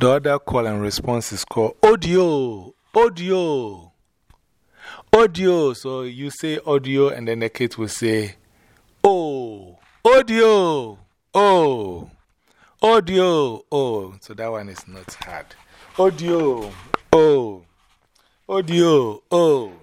The other call and response is called audio. Audio. Audio. So you say audio, and then the kid will say, Oh, audio. Oh, audio. Oh, so that one is not hard. Audio. Oh, audio. Oh.